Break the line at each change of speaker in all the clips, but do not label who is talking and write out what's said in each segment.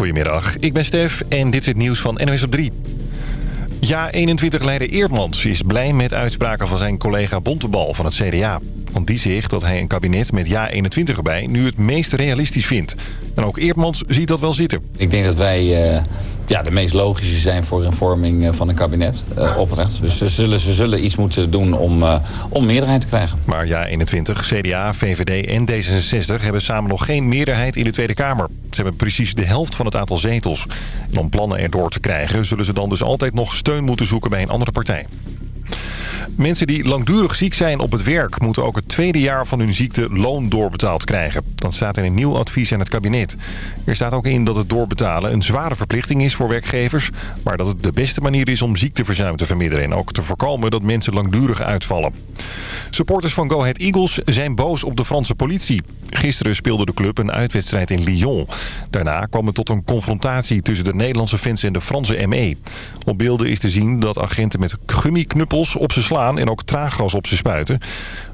Goedemiddag, ik ben Stef en dit is het nieuws van NOS op 3. Ja, 21-leider Eerdmans is blij met uitspraken van zijn collega Bontebal van het CDA. Want die zegt dat hij een kabinet met Ja 21 erbij nu het meest realistisch vindt. En ook Eerdmans ziet dat wel zitten.
Ik denk dat wij uh, ja, de meest logische zijn voor een vorming van een kabinet, uh, oprecht. Dus ze zullen, ze zullen iets moeten doen om, uh, om meerderheid te krijgen.
Maar Ja 21, CDA, VVD en D66 hebben samen nog geen meerderheid in de Tweede Kamer. Ze hebben precies de helft van het aantal zetels. En om plannen erdoor te krijgen zullen ze dan dus altijd nog steun moeten zoeken bij een andere partij. Mensen die langdurig ziek zijn op het werk... moeten ook het tweede jaar van hun ziekte loon doorbetaald krijgen. Dat staat in een nieuw advies aan het kabinet. Er staat ook in dat het doorbetalen een zware verplichting is voor werkgevers... maar dat het de beste manier is om ziekteverzuim te verminderen... en ook te voorkomen dat mensen langdurig uitvallen. Supporters van Go Ahead Eagles zijn boos op de Franse politie. Gisteren speelde de club een uitwedstrijd in Lyon. Daarna kwam het tot een confrontatie tussen de Nederlandse fans en de Franse ME. Op beelden is te zien dat agenten met gummiknuppels op ze slaan en ook traaggas op ze spuiten.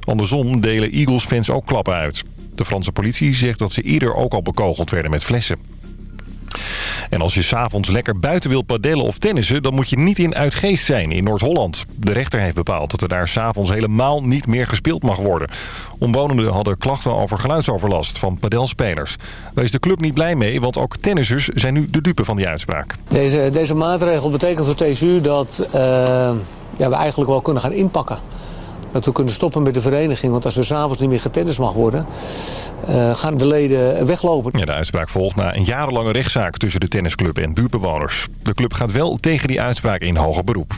Andersom delen Eagles-fans ook klappen uit. De Franse politie zegt dat ze eerder ook al bekogeld werden met flessen. En als je s'avonds lekker buiten wilt padellen of tennissen... dan moet je niet in Uitgeest zijn in Noord-Holland. De rechter heeft bepaald dat er daar s'avonds helemaal niet meer gespeeld mag worden. Omwonenden hadden klachten over geluidsoverlast van padelspelers. Daar is de club niet blij mee, want ook tennissers zijn nu de dupe van die uitspraak.
Deze, deze maatregel betekent voor TSU dat uh, ja, we eigenlijk wel kunnen gaan inpakken dat we kunnen stoppen met de vereniging. Want als er s'avonds niet meer getennis mag worden, uh, gaan de leden weglopen.
Ja, de uitspraak volgt na een jarenlange rechtszaak tussen de tennisclub en buurtbewoners. De club gaat wel tegen die uitspraak in hoger beroep.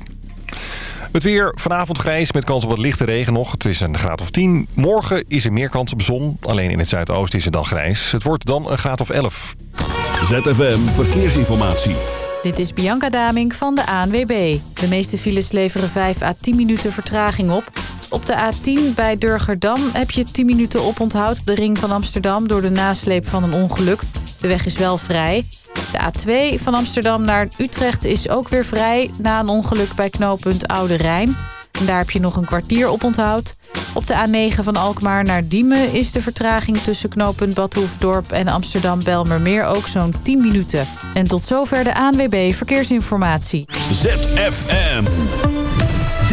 Het weer vanavond grijs met kans op wat lichte regen nog. Het is een graad of 10. Morgen is er meer kans op zon. Alleen in het zuidoosten is het dan grijs. Het wordt dan een graad of 11.
ZFM Verkeersinformatie.
Dit is Bianca Daming van de ANWB. De meeste files leveren 5 à 10 minuten vertraging op. Op de A10 bij Durgerdam heb je 10 minuten oponthoud op de ring van Amsterdam... door de nasleep van een ongeluk. De weg is wel vrij. De A2 van Amsterdam naar Utrecht is ook weer vrij... na een ongeluk bij knooppunt Oude Rijn. En daar heb je nog een kwartier oponthoud. Op de A9 van Alkmaar naar Diemen is de vertraging tussen knooppunt Badhoefdorp en Amsterdam-Belmermeer ook zo'n 10 minuten. En tot zover de ANWB Verkeersinformatie.
ZFM.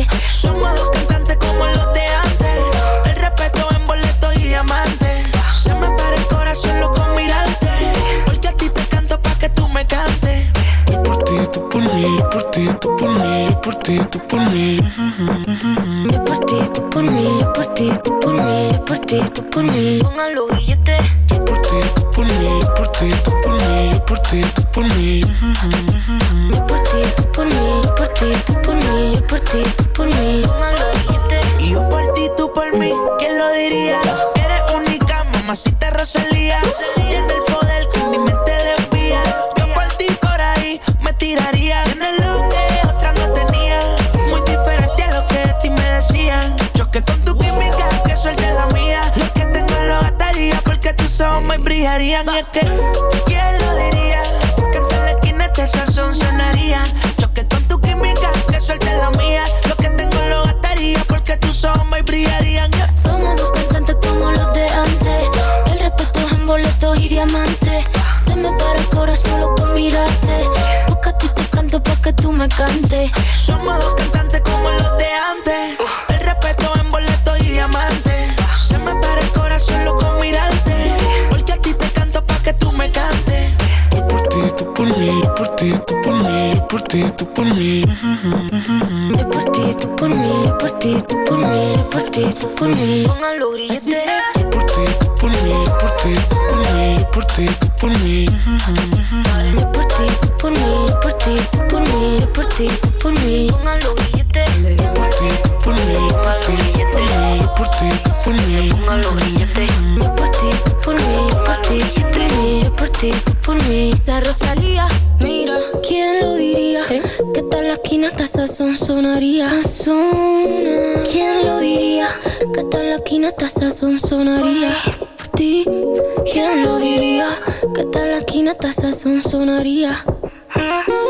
it.
Ti, tú por mí. Yo por ti, tú por mí, yo por ti, tú por mí,
yo por ti, tú por mí. Póngalo Yo por ti, tú por mí,
yo por ti, tú por mí, yo por ti, tú por mí. Yo por ti, tú por mí,
yo por ti, tú por mí, yo por ti, tú por mí. Yo por ti, tú por mí,
yo por ti, tú por mí, yo por ti, tú por mí.
Póngalo
billete.
Yo por ti, tú por mí, yo por ti, por mí, yo por ti, tú por mí.
La Rosalía, mira, ¿quién lo diría? Que tal la esquina hasta sazón sonaría. ¿Quién lo diría? Que tal la esquina hasta sazón sonaría. Por ti, ¿quién lo diría? Que tal la esquina hasta sazón sonaría. ¿Quién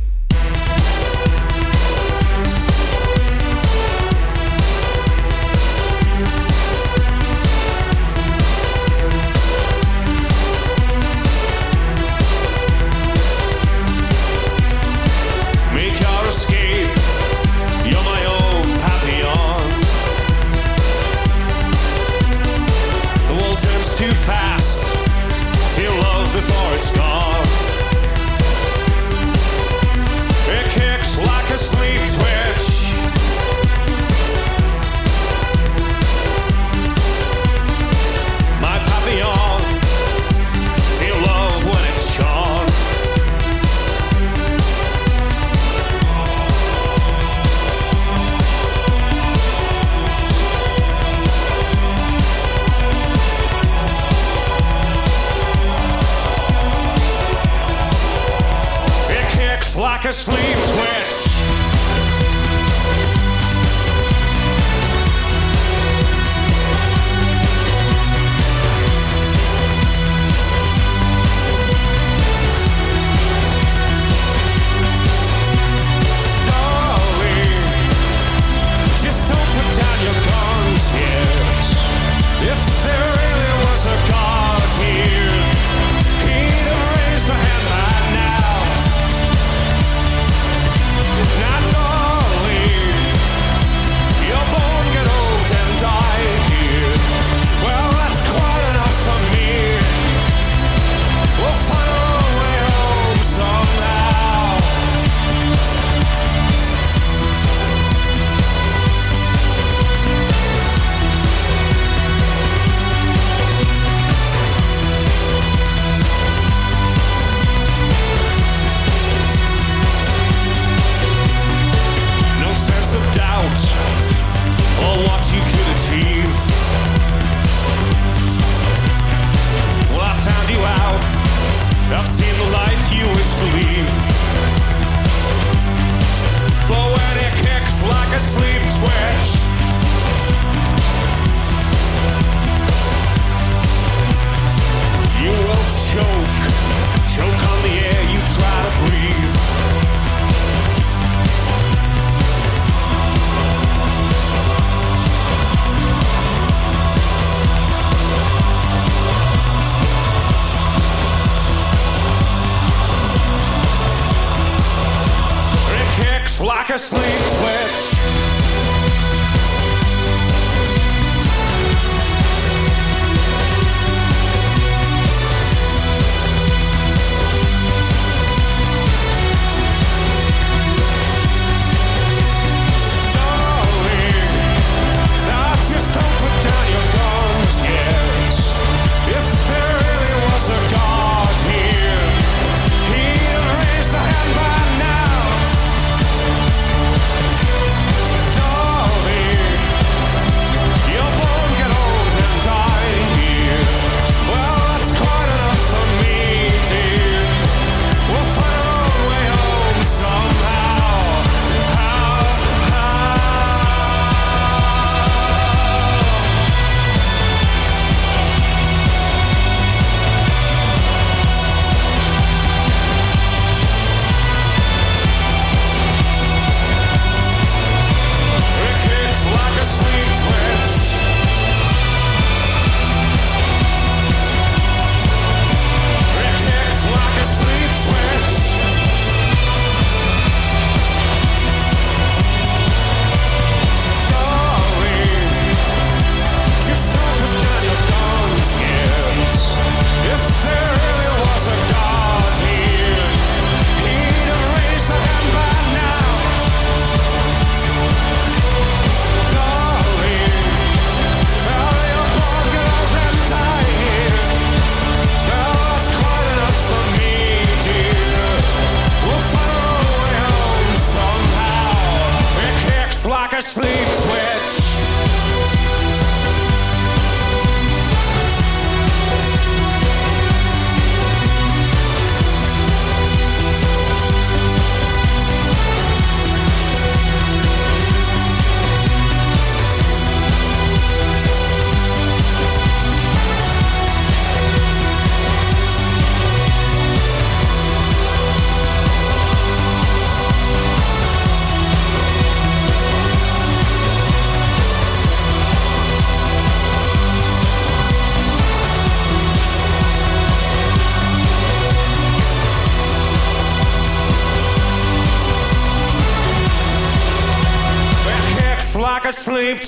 Sleep.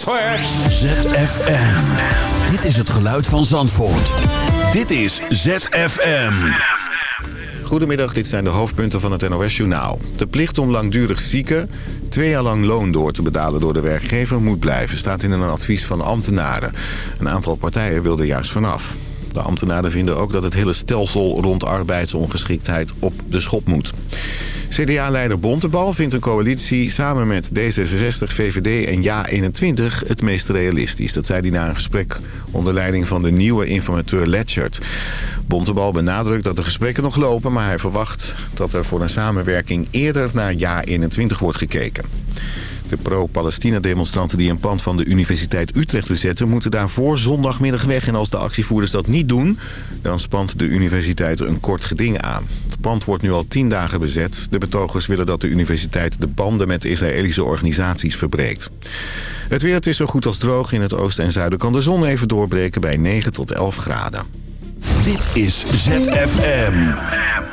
ZFM. Dit is het geluid van Zandvoort. Dit is ZFM.
Goedemiddag, dit zijn de hoofdpunten van het NOS-journaal. De plicht om langdurig zieken twee jaar lang loon door te betalen door de werkgever moet blijven... staat in een advies van ambtenaren. Een aantal partijen wil er juist vanaf. De ambtenaren vinden ook dat het hele stelsel rond arbeidsongeschiktheid op de schop moet. CDA-leider Bontebal vindt een coalitie samen met D66, VVD en JA21 het meest realistisch. Dat zei hij na een gesprek onder leiding van de nieuwe informateur Letchert. Bontebal benadrukt dat de gesprekken nog lopen, maar hij verwacht dat er voor een samenwerking eerder naar JA21 wordt gekeken. De pro-Palestina-demonstranten die een pand van de Universiteit Utrecht bezetten... moeten daar voor zondagmiddag weg. En als de actievoerders dat niet doen... dan spant de universiteit een kort geding aan. Het pand wordt nu al tien dagen bezet. De betogers willen dat de universiteit de banden met Israëlische organisaties verbreekt. Het weer is zo goed als droog. In het oosten en zuiden kan de zon even doorbreken bij 9 tot 11 graden.
Dit is ZFM.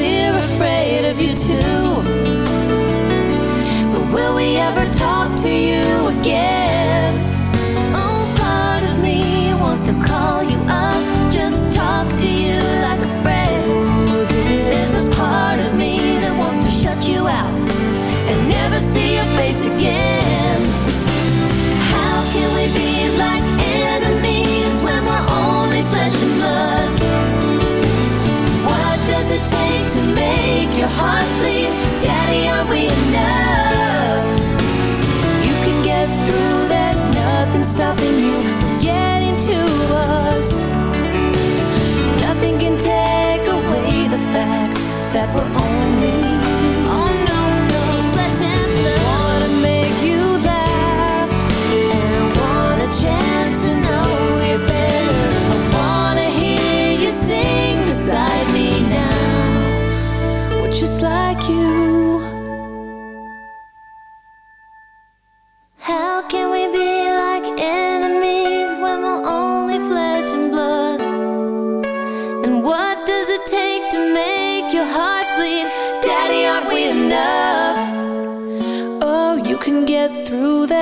heart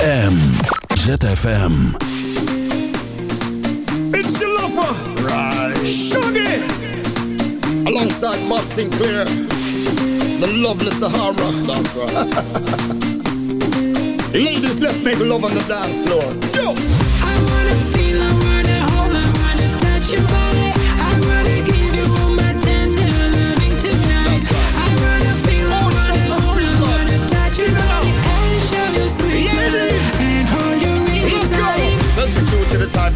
ZFM. ZFM.
It's your lover. Right. Shaggy. Alongside Bob Sinclair. The lovely Sahara. That's right. Ladies, let's make love on the dance floor. Yo!
I wanna feel, I wanna hold, I wanna touch your body.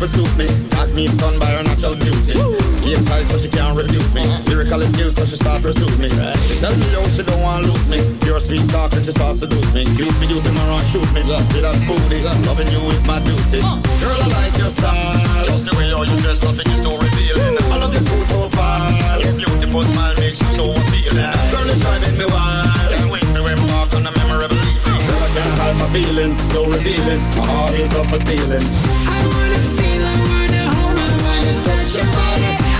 pursue me. As me stunned by her natural beauty. Game tight so she can't refute me. Lyrical skills so she start pursue me. She tells me yo she don't want lose me. Your sweet talk and she starts seduce me. You be using her and shoot me. Just see that booty. Loving you is my duty. Girl I like your style. Just the way all you dress nothing is too revealing. I love your cool profile. Your beautiful smile makes you so appealing. Girl it's driving me wild. Can't wait to embark on a memorable evening. Girl I can't hide my feelings, So revealing. My heart is up for stealing.
I wanna your body.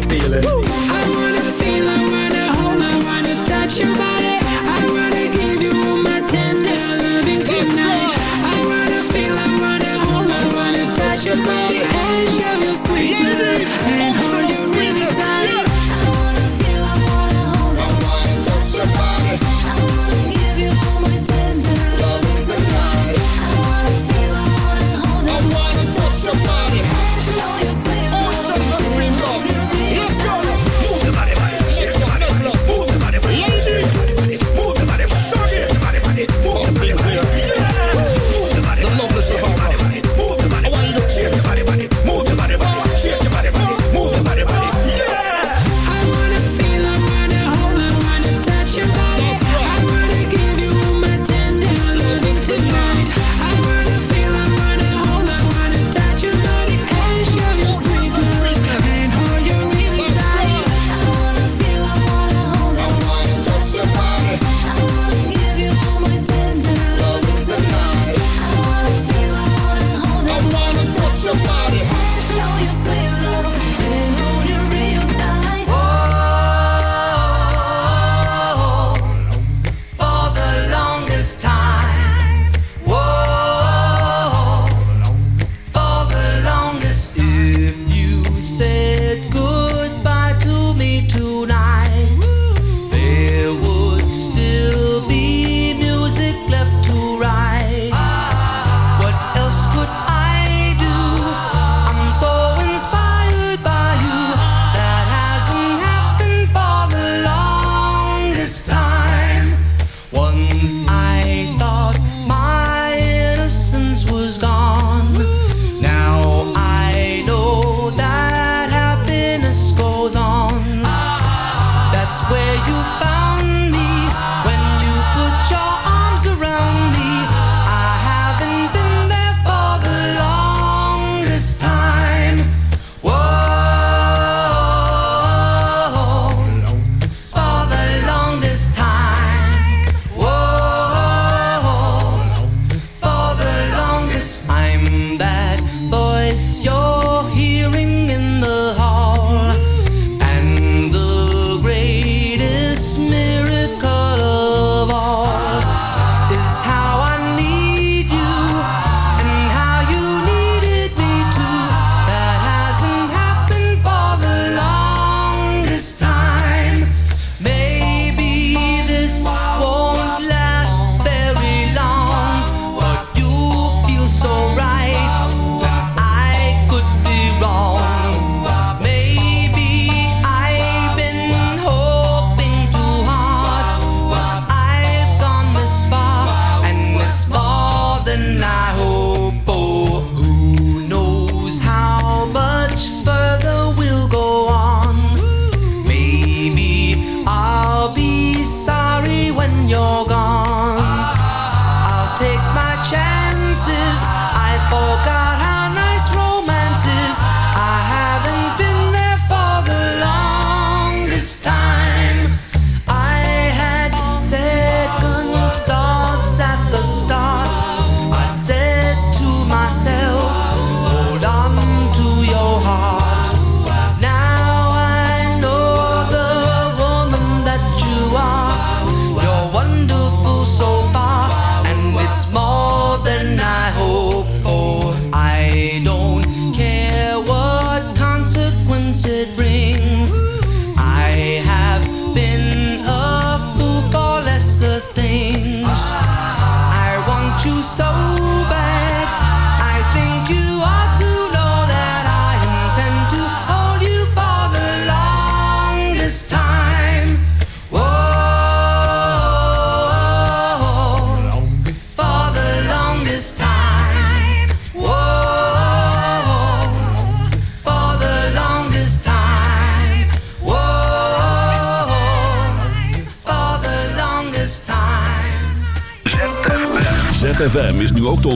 stealing.